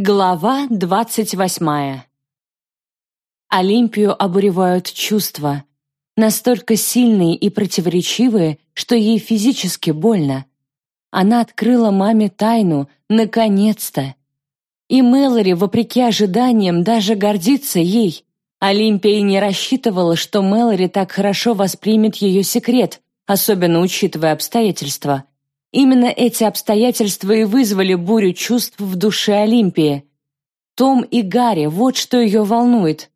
Глава двадцать восьмая Олимпию обуревают чувства, настолько сильные и противоречивые, что ей физически больно. Она открыла маме тайну, наконец-то. И Мэлори, вопреки ожиданиям, даже гордится ей. Олимпия не рассчитывала, что Мэлори так хорошо воспримет ее секрет, особенно учитывая обстоятельства. Именно эти обстоятельства и вызвали бурю чувств в душе Олимпии. Том и Гарри, вот что ее волнует.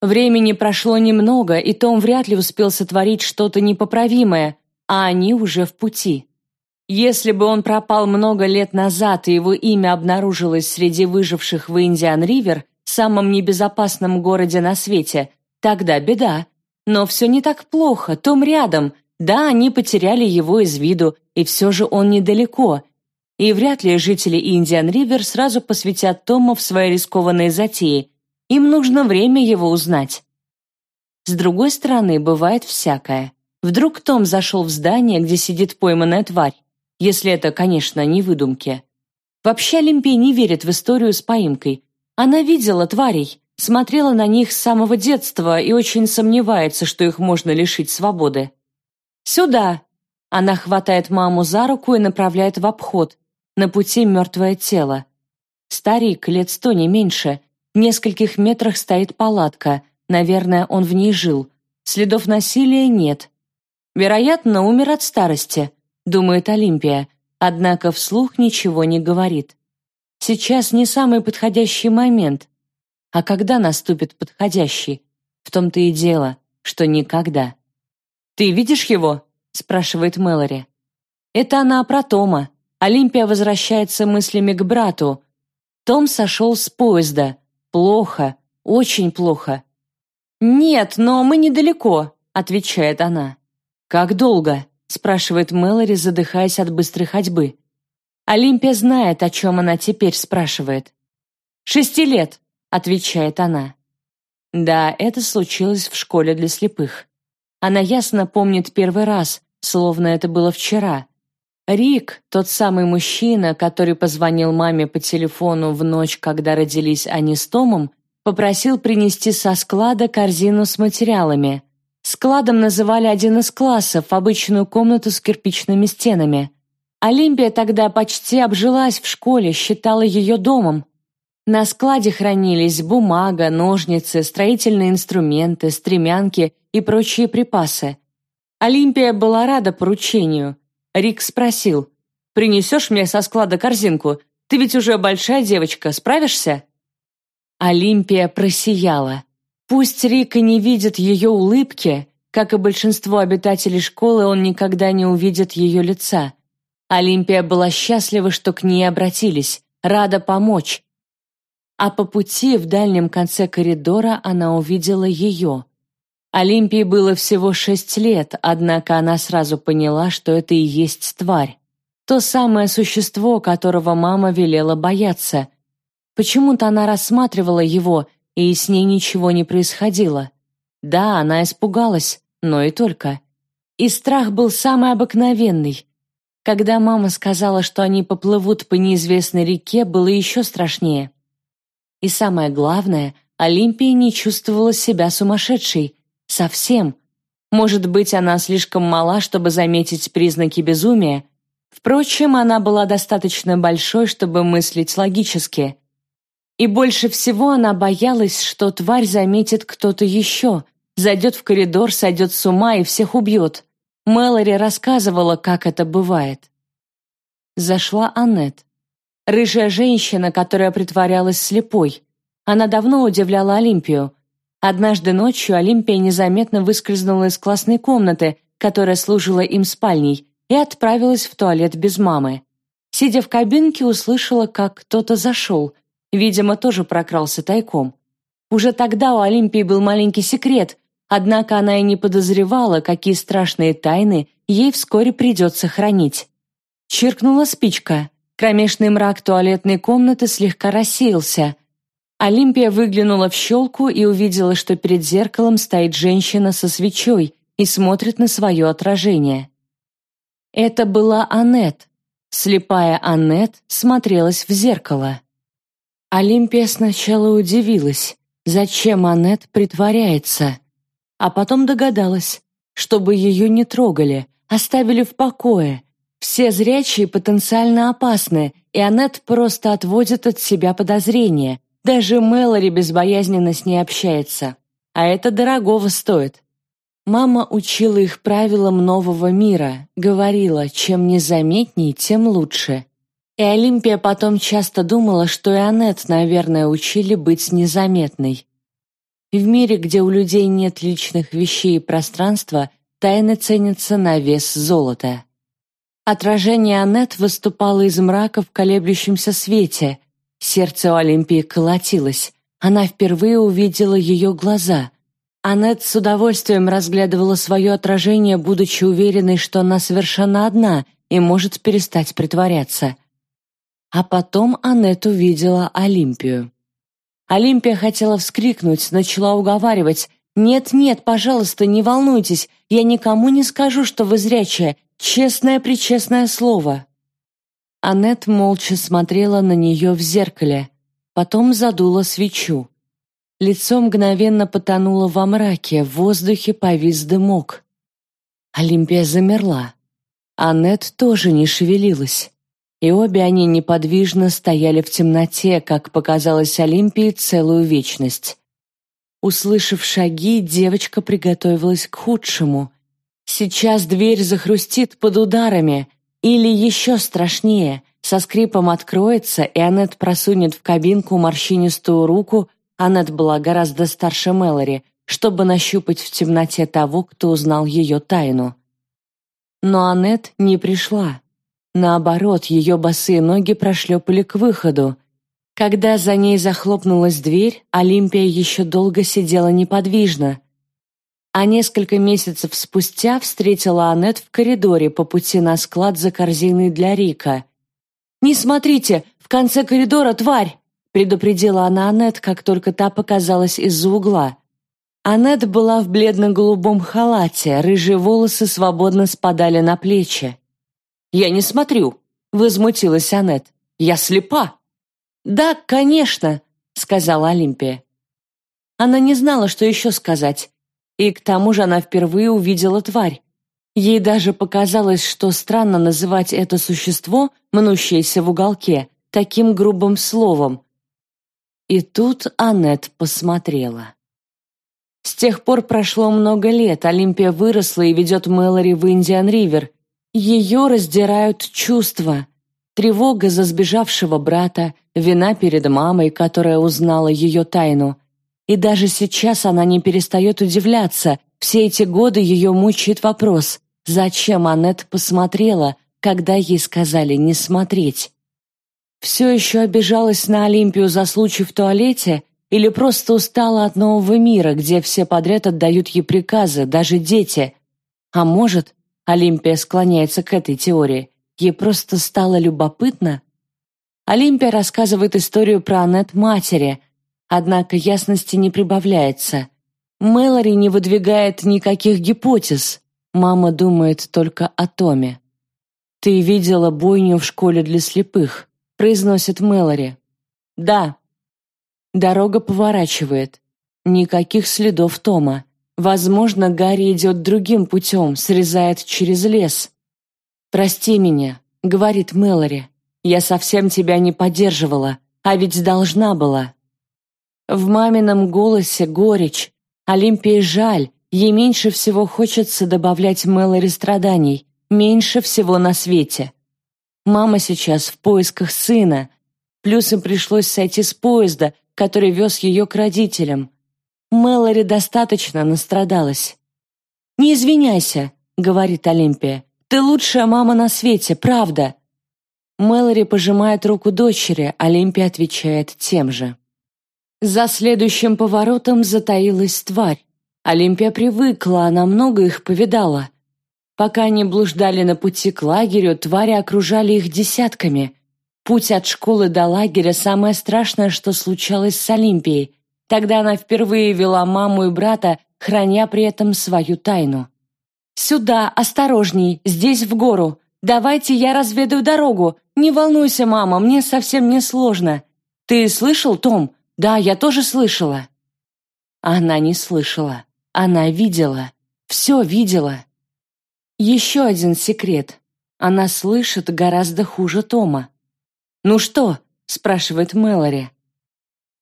Времени прошло немного, и Том вряд ли успел сотворить что-то непоправимое, а они уже в пути. Если бы он пропал много лет назад, и его имя обнаружилось среди выживших в Индиан-Ривер, самом небезопасном городе на свете, тогда беда. Но все не так плохо, Том рядом. Да, они потеряли его из виду, и все же он недалеко. И вряд ли жители Индиан-Ривер сразу посвятят Тома в свои рискованные затеи. Им нужно время его узнать. С другой стороны, бывает всякое. Вдруг Том зашел в здание, где сидит пойманная тварь. Если это, конечно, не выдумки. Вообще Олимпия не верит в историю с поимкой. Она видела тварей, смотрела на них с самого детства и очень сомневается, что их можно лишить свободы. «Сюда!» Она хватает маму за руку и направляет в обход. На пути мертвое тело. Старик, лет сто не меньше. В нескольких метрах стоит палатка. Наверное, он в ней жил. Следов насилия нет. Вероятно, умер от старости, думает Олимпия, однако вслух ничего не говорит. Сейчас не самый подходящий момент. А когда наступит подходящий? В том-то и дело, что никогда. «Ты видишь его?» Спрашивает Мэлори. Это она про Тома. Олимпия возвращается мыслями к брату. Том сошел с поезда. Плохо, очень плохо. «Нет, но мы недалеко», — отвечает она. «Как долго?» — спрашивает Мэлори, задыхаясь от быстрой ходьбы. Олимпия знает, о чем она теперь спрашивает. «Шести лет», — отвечает она. Да, это случилось в школе для слепых. Она ясно помнит первый раз, словно это было вчера. Рик, тот самый мужчина, который позвонил маме по телефону в ночь, когда родились они с Томом, попросил принести со склада корзину с материалами. Складом называли один из классов, обычную комнату с кирпичными стенами. Олимпия тогда почти обжилась в школе, считала ее домом. На складе хранились бумага, ножницы, строительные инструменты, стремянки и прочие припасы. Олимпия была рада поручению. Рик спросил, «Принесешь мне со склада корзинку? Ты ведь уже большая девочка, справишься?» Олимпия просияла. Пусть Рик и не видит ее улыбки, как и большинство обитателей школы, он никогда не увидит ее лица. Олимпия была счастлива, что к ней обратились, рада помочь. А по пути в дальнем конце коридора она увидела ее. Олимпии было всего шесть лет, однако она сразу поняла, что это и есть тварь. То самое существо, которого мама велела бояться. Почему-то она рассматривала его, и с ней ничего не происходило. Да, она испугалась, но и только. И страх был самый обыкновенный. Когда мама сказала, что они поплывут по неизвестной реке, было еще страшнее. И самое главное, Олимпия не чувствовала себя сумасшедшей, Совсем. Может быть, она слишком мала, чтобы заметить признаки безумия. Впрочем, она была достаточно большой, чтобы мыслить логически. И больше всего она боялась, что тварь заметит кто-то еще, зайдет в коридор, сойдет с ума и всех убьет. Мэлори рассказывала, как это бывает. Зашла Аннет. Рыжая женщина, которая притворялась слепой. Она давно удивляла Олимпию. Однажды ночью Олимпия незаметно выскользнула из классной комнаты, которая служила им спальней, и отправилась в туалет без мамы. Сидя в кабинке, услышала, как кто-то зашел. Видимо, тоже прокрался тайком. Уже тогда у Олимпии был маленький секрет, однако она и не подозревала, какие страшные тайны ей вскоре придется хранить. Чиркнула спичка. Кромешный мрак туалетной комнаты слегка рассеялся – Олимпия выглянула в щелку и увидела, что перед зеркалом стоит женщина со свечой и смотрит на свое отражение. Это была Аннет. Слепая Аннет смотрелась в зеркало. Олимпия сначала удивилась, зачем Аннет притворяется, а потом догадалась, чтобы ее не трогали, оставили в покое. Все зрячие потенциально опасны, и Аннет просто отводит от себя подозрения. Даже Мэлори безбоязненно с ней общается. А это дорогого стоит. Мама учила их правилам нового мира, говорила, чем незаметней, тем лучше. И Олимпия потом часто думала, что и Аннет, наверное, учили быть незаметной. В мире, где у людей нет личных вещей и пространства, тайны ценятся на вес золота. Отражение Аннет выступало из мрака в колеблющемся свете. Сердце у Олимпии колотилось. Она впервые увидела ее глаза. Аннет с удовольствием разглядывала свое отражение, будучи уверенной, что она совершенно одна и может перестать притворяться. А потом Аннет увидела Олимпию. Олимпия хотела вскрикнуть, начала уговаривать. «Нет-нет, пожалуйста, не волнуйтесь, я никому не скажу, что вы зрячая, честное-пречестное слово». Аннет молча смотрела на нее в зеркале, потом задула свечу. Лицо мгновенно потонуло во мраке, в воздухе повис дымок. Олимпия замерла. Аннет тоже не шевелилась. И обе они неподвижно стояли в темноте, как показалось Олимпии, целую вечность. Услышав шаги, девочка приготовилась к худшему. Сейчас дверь захрустит под ударами, или еще страшнее, со скрипом откроется, и Аннет просунет в кабинку морщинистую руку, Аннет была гораздо старше Мэлори, чтобы нащупать в темноте того, кто узнал ее тайну. Но Аннет не пришла. Наоборот, ее босые ноги прошлепали к выходу. Когда за ней захлопнулась дверь, Олимпия еще долго сидела неподвижно. А несколько месяцев спустя встретила Аннет в коридоре по пути на склад за корзиной для Рика. «Не смотрите, в конце коридора тварь!» предупредила она Аннет, как только та показалась из-за угла. Аннет была в бледно-голубом халате, рыжие волосы свободно спадали на плечи. «Я не смотрю», — возмутилась Аннет. «Я слепа». «Да, конечно», — сказала Олимпия. Она не знала, что еще сказать. И к тому же она впервые увидела тварь. Ей даже показалось, что странно называть это существо, мнущееся в уголке, таким грубым словом, и тут Аннет посмотрела. С тех пор прошло много лет, Олимпия выросла и ведет Мэлори в Индиан-Ривер. Ее раздирают чувства. Тревога за сбежавшего брата, вина перед мамой, которая узнала ее тайну. И даже сейчас она не перестает удивляться. Все эти годы ее мучает вопрос, зачем Аннет посмотрела, когда ей сказали не смотреть. Все еще обижалась на Олимпию за случай в туалете или просто устала от нового мира, где все подряд отдают ей приказы, даже дети? А может, Олимпия склоняется к этой теории, ей просто стало любопытно? Олимпия рассказывает историю про Аннет матери, однако ясности не прибавляется. Мэлори не выдвигает никаких гипотез. Мама думает только о Томе. «Ты видела бойню в школе для слепых произносит Мэлори. «Да». Дорога поворачивает. Никаких следов Тома. Возможно, Гарри идет другим путем, срезает через лес. «Прости меня», — говорит Мэлори. «Я совсем тебя не поддерживала, а ведь должна была». В мамином голосе горечь. Олимпии жаль, ей меньше всего хочется добавлять Мэлори страданий, меньше всего на свете. Мама сейчас в поисках сына. Плюс им пришлось сойти с поезда, который вез ее к родителям. Мэлори достаточно настрадалась. «Не извиняйся», — говорит Олимпия. «Ты лучшая мама на свете, правда». Мэлори пожимает руку дочери, Олимпия отвечает тем же. За следующим поворотом затаилась тварь. Олимпия привыкла, она много их повидала. Пока они блуждали на пути к лагерю, твари окружали их десятками. Путь от школы до лагеря – самое страшное, что случалось с Олимпией. Тогда она впервые вела маму и брата, храня при этом свою тайну. «Сюда, осторожней, здесь в гору. Давайте я разведаю дорогу. Не волнуйся, мама, мне совсем не сложно». «Ты слышал, Том? Да, я тоже слышала». Она не слышала. Она видела. Все видела. Еще один секрет. Она слышит гораздо хуже Тома. «Ну что?» — спрашивает Мэлори.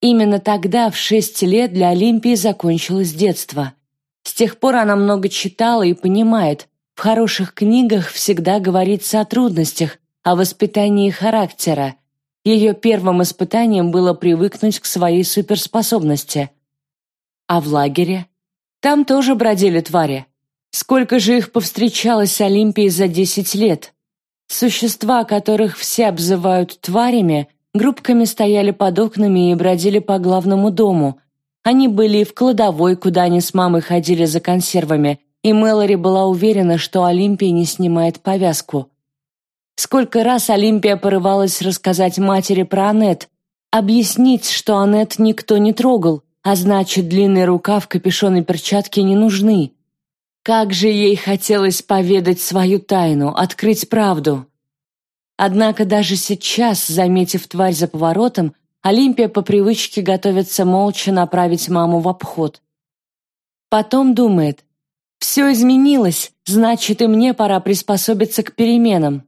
Именно тогда, в шесть лет, для Олимпии закончилось детство. С тех пор она много читала и понимает, в хороших книгах всегда говорится о трудностях, о воспитании характера. Ее первым испытанием было привыкнуть к своей суперспособности. А в лагере? Там тоже бродили твари. Сколько же их повстречалось Олимпии за десять лет? Существа, которых все обзывают тварями, группками стояли под окнами и бродили по главному дому. Они были и в кладовой, куда они с мамой ходили за консервами, и Мэлори была уверена, что Олимпия не снимает повязку. Сколько раз Олимпия порывалась рассказать матери про Аннет, объяснить, что Аннет никто не трогал, а значит, длинная рука в капюшон и перчатки не нужны. Как же ей хотелось поведать свою тайну, открыть правду. Однако даже сейчас, заметив тварь за поворотом, Олимпия по привычке готовится молча направить маму в обход. Потом думает, все изменилось, значит и мне пора приспособиться к переменам.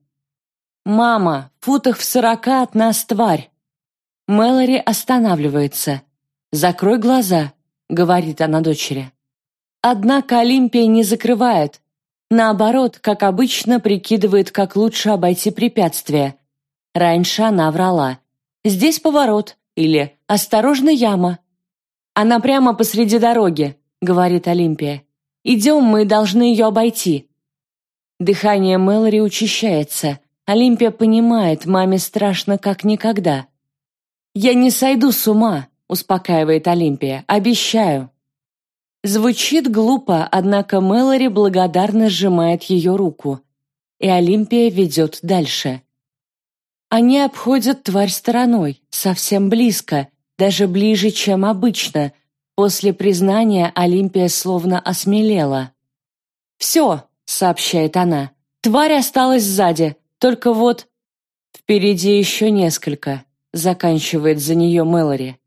«Мама, футах в сорока от нас тварь!» Мэлори останавливается. «Закрой глаза», — говорит она дочери. Однако Олимпия не закрывает. Наоборот, как обычно, прикидывает, как лучше обойти препятствие. Раньше она врала. «Здесь поворот» или «Осторожно, яма». «Она прямо посреди дороги», — говорит Олимпия. «Идем, мы должны ее обойти». Дыхание Мэлори учащается. Олимпия понимает, маме страшно как никогда. «Я не сойду с ума», — успокаивает Олимпия. «Обещаю». Звучит глупо, однако Мэлори благодарно сжимает ее руку. И Олимпия ведет дальше. Они обходят тварь стороной, совсем близко, даже ближе, чем обычно. После признания Олимпия словно осмелела. «Все», — сообщает она, — «тварь осталась сзади, только вот...» «Впереди еще несколько», — заканчивает за нее Мэлори.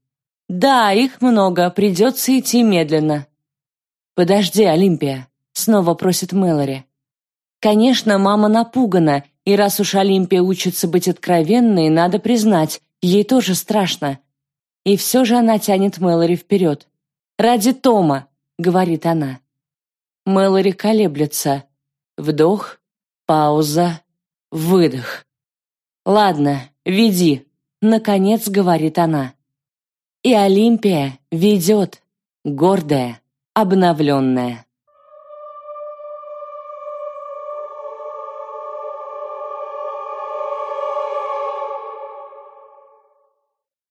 «Да, их много, придется идти медленно». «Подожди, Олимпия», — снова просит Мэлори. Конечно, мама напугана, и раз уж Олимпия учится быть откровенной, надо признать, ей тоже страшно. И все же она тянет Мэлори вперед. «Ради Тома», — говорит она. Мэлори колеблется. Вдох, пауза, выдох. «Ладно, веди», — наконец говорит она. И Олимпия ведет, гордая обновленная.